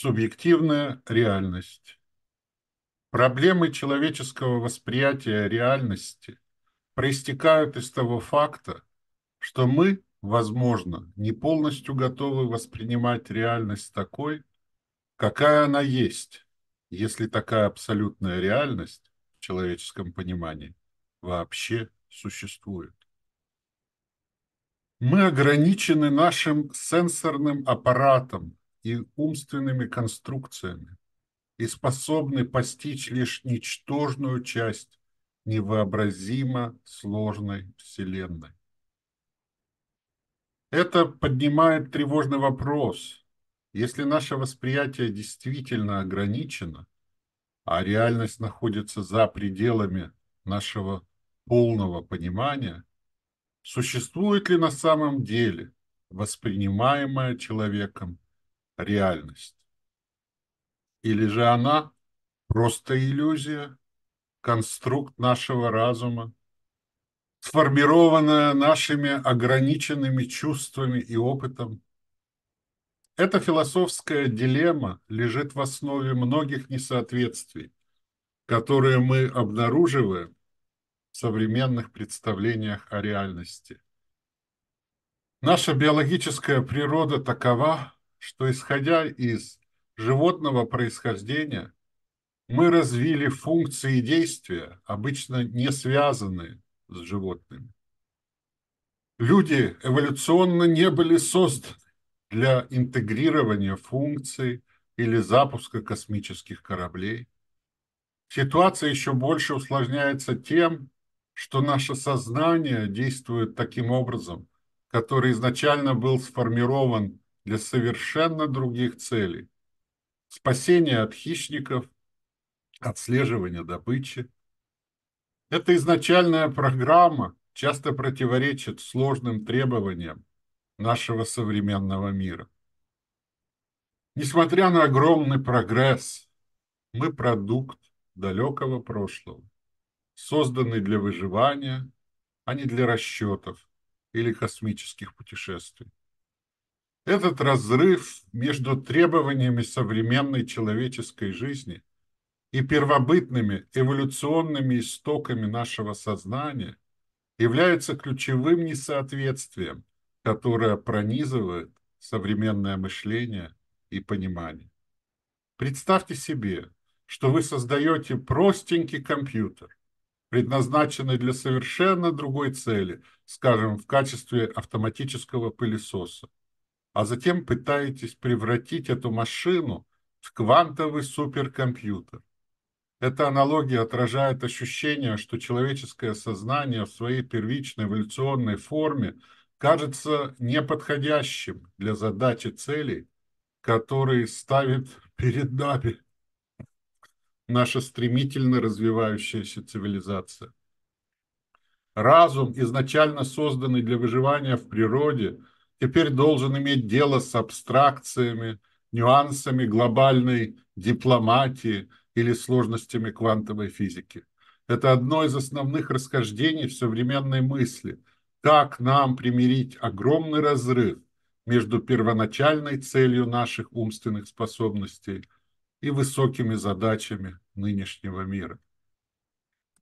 Субъективная реальность. Проблемы человеческого восприятия реальности проистекают из того факта, что мы, возможно, не полностью готовы воспринимать реальность такой, какая она есть, если такая абсолютная реальность в человеческом понимании вообще существует. Мы ограничены нашим сенсорным аппаратом и умственными конструкциями и способны постичь лишь ничтожную часть невообразимо сложной Вселенной. Это поднимает тревожный вопрос. Если наше восприятие действительно ограничено, а реальность находится за пределами нашего полного понимания, существует ли на самом деле воспринимаемая человеком реальность? Или же она просто иллюзия, конструкт нашего разума, сформированная нашими ограниченными чувствами и опытом? Эта философская дилемма лежит в основе многих несоответствий, которые мы обнаруживаем в современных представлениях о реальности. Наша биологическая природа такова, что, исходя из животного происхождения, мы развили функции действия, обычно не связанные с животными. Люди эволюционно не были созданы для интегрирования функций или запуска космических кораблей. Ситуация еще больше усложняется тем, что наше сознание действует таким образом, который изначально был сформирован для совершенно других целей. Спасения от хищников, отслеживания добычи. Эта изначальная программа часто противоречит сложным требованиям нашего современного мира. Несмотря на огромный прогресс, мы продукт далекого прошлого созданный для выживания, а не для расчетов или космических путешествий. Этот разрыв между требованиями современной человеческой жизни и первобытными эволюционными истоками нашего сознания является ключевым несоответствием, которое пронизывает современное мышление и понимание. Представьте себе, что вы создаете простенький компьютер, предназначенный для совершенно другой цели, скажем, в качестве автоматического пылесоса, а затем пытаетесь превратить эту машину в квантовый суперкомпьютер. Эта аналогия отражает ощущение, что человеческое сознание в своей первичной эволюционной форме кажется неподходящим для задачи целей, которые ставит перед нами наша стремительно развивающаяся цивилизация. Разум, изначально созданный для выживания в природе, теперь должен иметь дело с абстракциями, нюансами глобальной дипломатии или сложностями квантовой физики. Это одно из основных расхождений в современной мысли. Как нам примирить огромный разрыв между первоначальной целью наших умственных способностей – и высокими задачами нынешнего мира.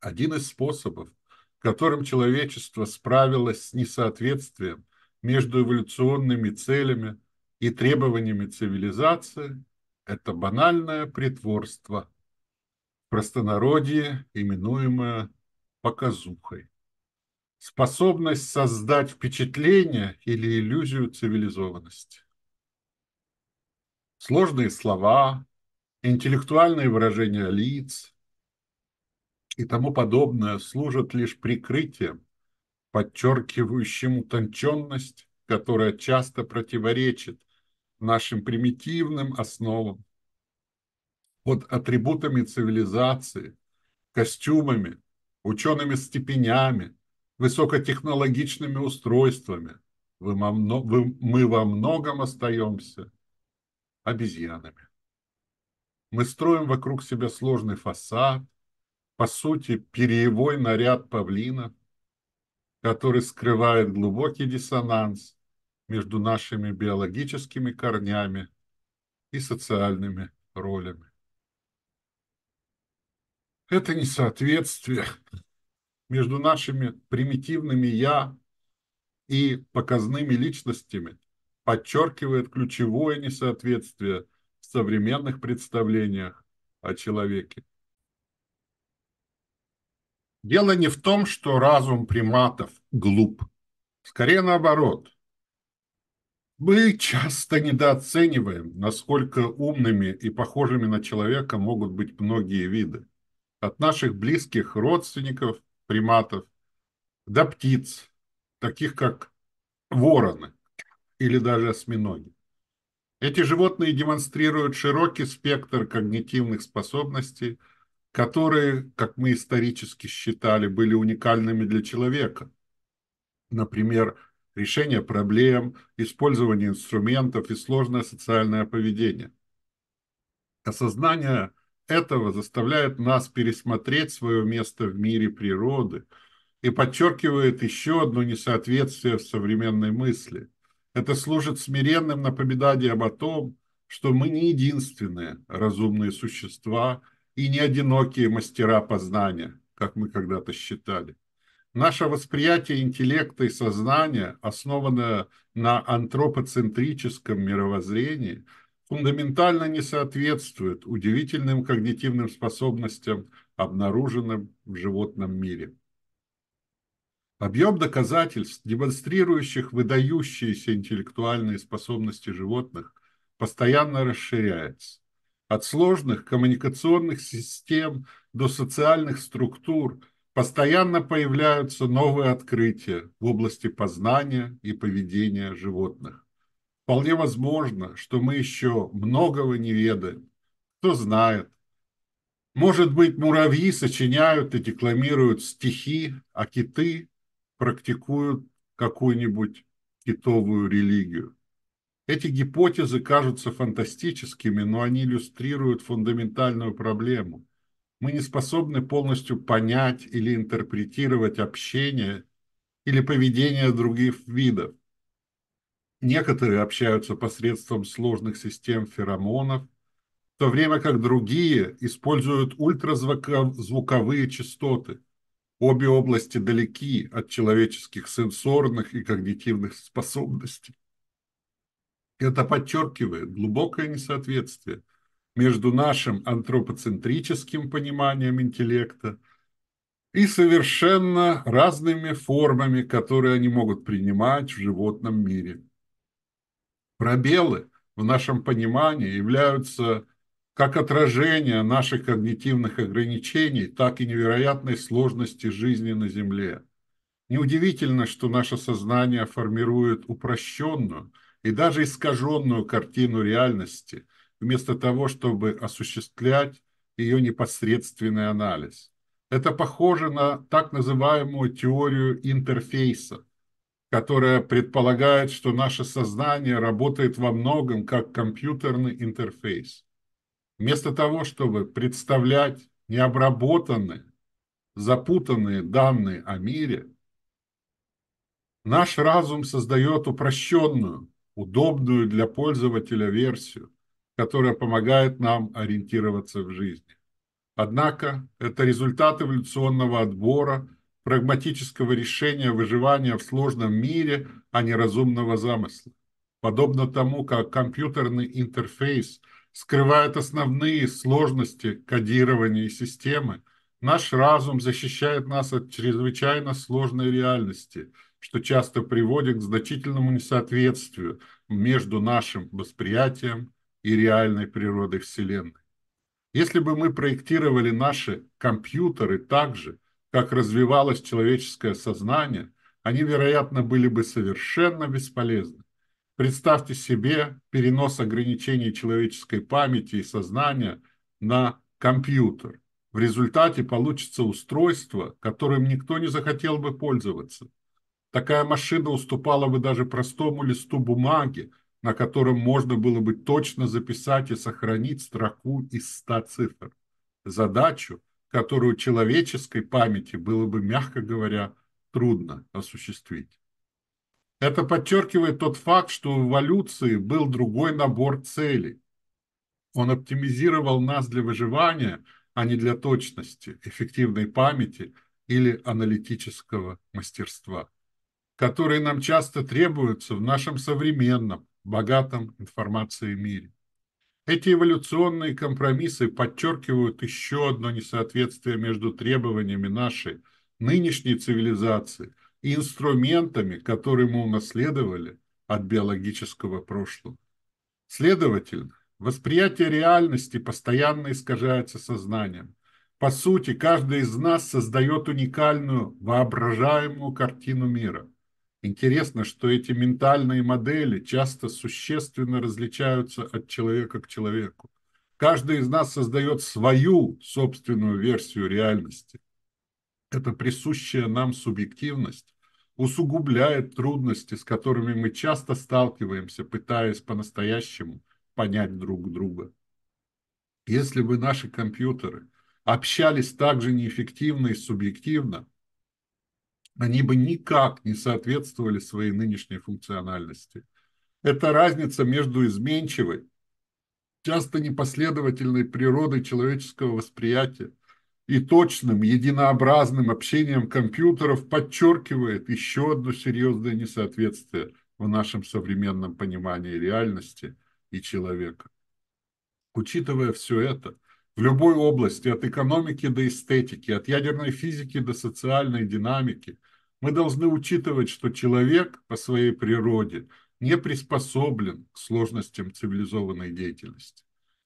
Один из способов, которым человечество справилось с несоответствием между эволюционными целями и требованиями цивилизации, это банальное притворство, в простонародье именуемое показухой. Способность создать впечатление или иллюзию цивилизованности. Сложные слова, интеллектуальные выражения лиц и тому подобное служат лишь прикрытием, подчеркивающим утонченность, которая часто противоречит нашим примитивным основам. Под атрибутами цивилизации, костюмами, учеными степенями, высокотехнологичными устройствами мы во многом остаемся обезьянами. Мы строим вокруг себя сложный фасад, по сути, перьевой наряд павлина, который скрывает глубокий диссонанс между нашими биологическими корнями и социальными ролями. Это несоответствие между нашими примитивными «я» и показными личностями подчеркивает ключевое несоответствие в современных представлениях о человеке. Дело не в том, что разум приматов глуп. Скорее наоборот. Мы часто недооцениваем, насколько умными и похожими на человека могут быть многие виды. От наших близких родственников, приматов, до птиц, таких как вороны или даже осьминоги. Эти животные демонстрируют широкий спектр когнитивных способностей – которые, как мы исторически считали, были уникальными для человека. Например, решение проблем, использование инструментов и сложное социальное поведение. Осознание этого заставляет нас пересмотреть свое место в мире природы и подчеркивает еще одно несоответствие в современной мысли. Это служит смиренным напоминанием о том, что мы не единственные разумные существа – и не одинокие мастера познания, как мы когда-то считали. Наше восприятие интеллекта и сознания, основанное на антропоцентрическом мировоззрении, фундаментально не соответствует удивительным когнитивным способностям, обнаруженным в животном мире. Объем доказательств, демонстрирующих выдающиеся интеллектуальные способности животных, постоянно расширяется. От сложных коммуникационных систем до социальных структур постоянно появляются новые открытия в области познания и поведения животных. Вполне возможно, что мы еще многого не ведаем. Кто знает. Может быть, муравьи сочиняют и декламируют стихи, а киты практикуют какую-нибудь китовую религию. Эти гипотезы кажутся фантастическими, но они иллюстрируют фундаментальную проблему. Мы не способны полностью понять или интерпретировать общение или поведение других видов. Некоторые общаются посредством сложных систем феромонов, в то время как другие используют ультразвуковые частоты. Обе области далеки от человеческих сенсорных и когнитивных способностей. Это подчеркивает глубокое несоответствие между нашим антропоцентрическим пониманием интеллекта и совершенно разными формами, которые они могут принимать в животном мире. Пробелы в нашем понимании являются как отражение наших когнитивных ограничений, так и невероятной сложности жизни на Земле. Неудивительно, что наше сознание формирует упрощенную, и даже искаженную картину реальности, вместо того, чтобы осуществлять ее непосредственный анализ. Это похоже на так называемую теорию интерфейса, которая предполагает, что наше сознание работает во многом как компьютерный интерфейс. Вместо того, чтобы представлять необработанные, запутанные данные о мире, наш разум создает упрощенную, удобную для пользователя версию, которая помогает нам ориентироваться в жизни. Однако это результат эволюционного отбора, прагматического решения выживания в сложном мире, а не разумного замысла. Подобно тому, как компьютерный интерфейс скрывает основные сложности кодирования системы, наш разум защищает нас от чрезвычайно сложной реальности – что часто приводит к значительному несоответствию между нашим восприятием и реальной природой Вселенной. Если бы мы проектировали наши компьютеры так же, как развивалось человеческое сознание, они, вероятно, были бы совершенно бесполезны. Представьте себе перенос ограничений человеческой памяти и сознания на компьютер. В результате получится устройство, которым никто не захотел бы пользоваться – Такая машина уступала бы даже простому листу бумаги, на котором можно было бы точно записать и сохранить строку из ста цифр. Задачу, которую человеческой памяти было бы, мягко говоря, трудно осуществить. Это подчеркивает тот факт, что в эволюции был другой набор целей. Он оптимизировал нас для выживания, а не для точности, эффективной памяти или аналитического мастерства, которые нам часто требуются в нашем современном, богатом информацией мире. Эти эволюционные компромиссы подчеркивают еще одно несоответствие между требованиями нашей нынешней цивилизации и инструментами, которые мы унаследовали от биологического прошлого. Следовательно, восприятие реальности постоянно искажается сознанием. По сути, каждый из нас создает уникальную, воображаемую картину мира. Интересно, что эти ментальные модели часто существенно различаются от человека к человеку. Каждый из нас создает свою собственную версию реальности. Эта присущая нам субъективность усугубляет трудности, с которыми мы часто сталкиваемся, пытаясь по-настоящему понять друг друга. Если бы наши компьютеры общались так же неэффективно и субъективно, они бы никак не соответствовали своей нынешней функциональности. Это разница между изменчивой, часто непоследовательной природой человеческого восприятия и точным, единообразным общением компьютеров подчеркивает еще одно серьезное несоответствие в нашем современном понимании реальности и человека. Учитывая все это, в любой области, от экономики до эстетики, от ядерной физики до социальной динамики, мы должны учитывать, что человек по своей природе не приспособлен к сложностям цивилизованной деятельности.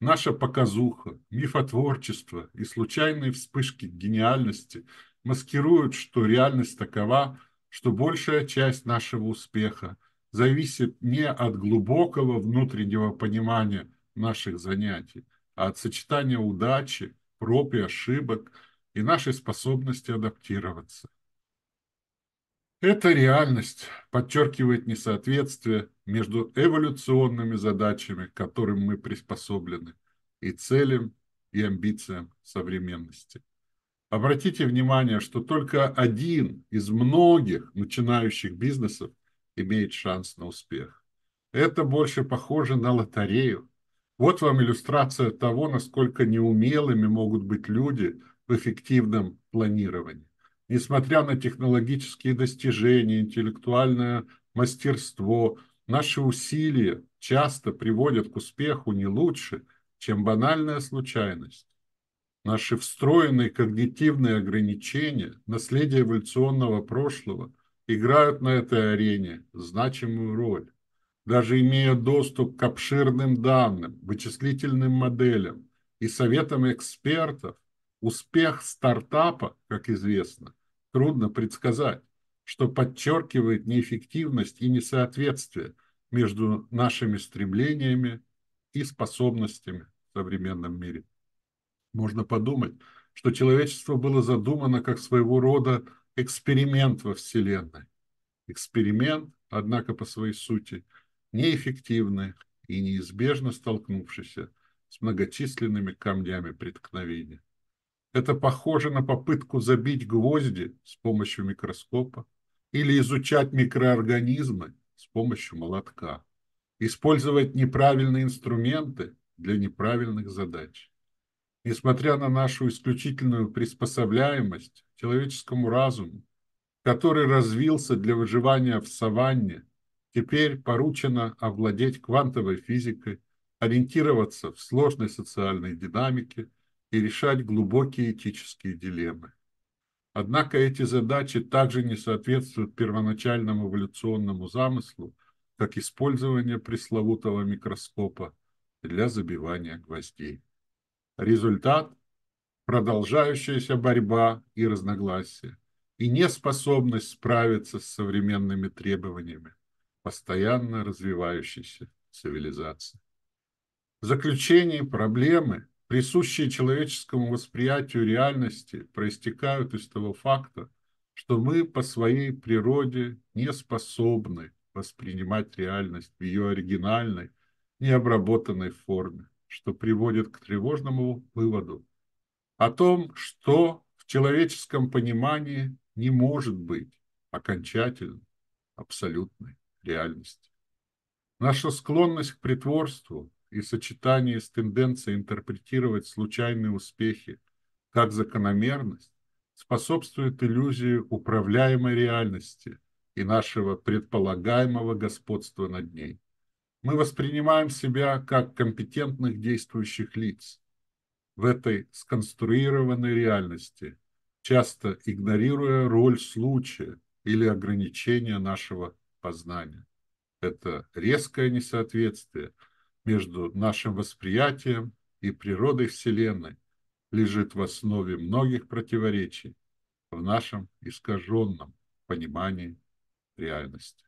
Наша показуха, мифотворчество и случайные вспышки гениальности маскируют, что реальность такова, что большая часть нашего успеха зависит не от глубокого внутреннего понимания наших занятий, от сочетания удачи, проб и ошибок и нашей способности адаптироваться. Эта реальность подчеркивает несоответствие между эволюционными задачами, к которым мы приспособлены, и целям и амбициям современности. Обратите внимание, что только один из многих начинающих бизнесов имеет шанс на успех. Это больше похоже на лотерею. Вот вам иллюстрация того, насколько неумелыми могут быть люди в эффективном планировании несмотря на технологические достижения, интеллектуальное мастерство, наши усилия часто приводят к успеху не лучше, чем банальная случайность. Наши встроенные когнитивные ограничения, наследие эволюционного прошлого, играют на этой арене значимую роль. Даже имея доступ к обширным данным, вычислительным моделям и советам экспертов, успех стартапа, как известно, трудно предсказать, что подчеркивает неэффективность и несоответствие между нашими стремлениями и способностями в современном мире. Можно подумать, что человечество было задумано как своего рода эксперимент во Вселенной. Эксперимент, однако, по своей сути, неэффективный и неизбежно столкнувшийся с многочисленными камнями преткновения. Это похоже на попытку забить гвозди с помощью микроскопа или изучать микроорганизмы с помощью молотка. Использовать неправильные инструменты для неправильных задач. Несмотря на нашу исключительную приспособляемость человеческому разуму, который развился для выживания в саванне, теперь поручено овладеть квантовой физикой, ориентироваться в сложной социальной динамике – и решать глубокие этические дилеммы. Однако эти задачи также не соответствуют первоначальному эволюционному замыслу, как использование пресловутого микроскопа для забивания гвоздей. Результат – продолжающаяся борьба и разногласия, и неспособность справиться с современными требованиями постоянно развивающейся цивилизации. В заключении проблемы – присущие человеческому восприятию реальности, проистекают из того факта, что мы по своей природе не способны воспринимать реальность в ее оригинальной, необработанной форме, что приводит к тревожному выводу о том, что в человеческом понимании не может быть окончательной, абсолютной реальности. Наша склонность к притворству и сочетание с тенденцией интерпретировать случайные успехи как закономерность способствует иллюзии управляемой реальности и нашего предполагаемого господства над ней. Мы воспринимаем себя как компетентных действующих лиц в этой сконструированной реальности, часто игнорируя роль случая или ограничения нашего познания. Это резкое несоответствие между нашим восприятием и природой Вселенной лежит в основе многих противоречий в нашем искаженном понимании реальности.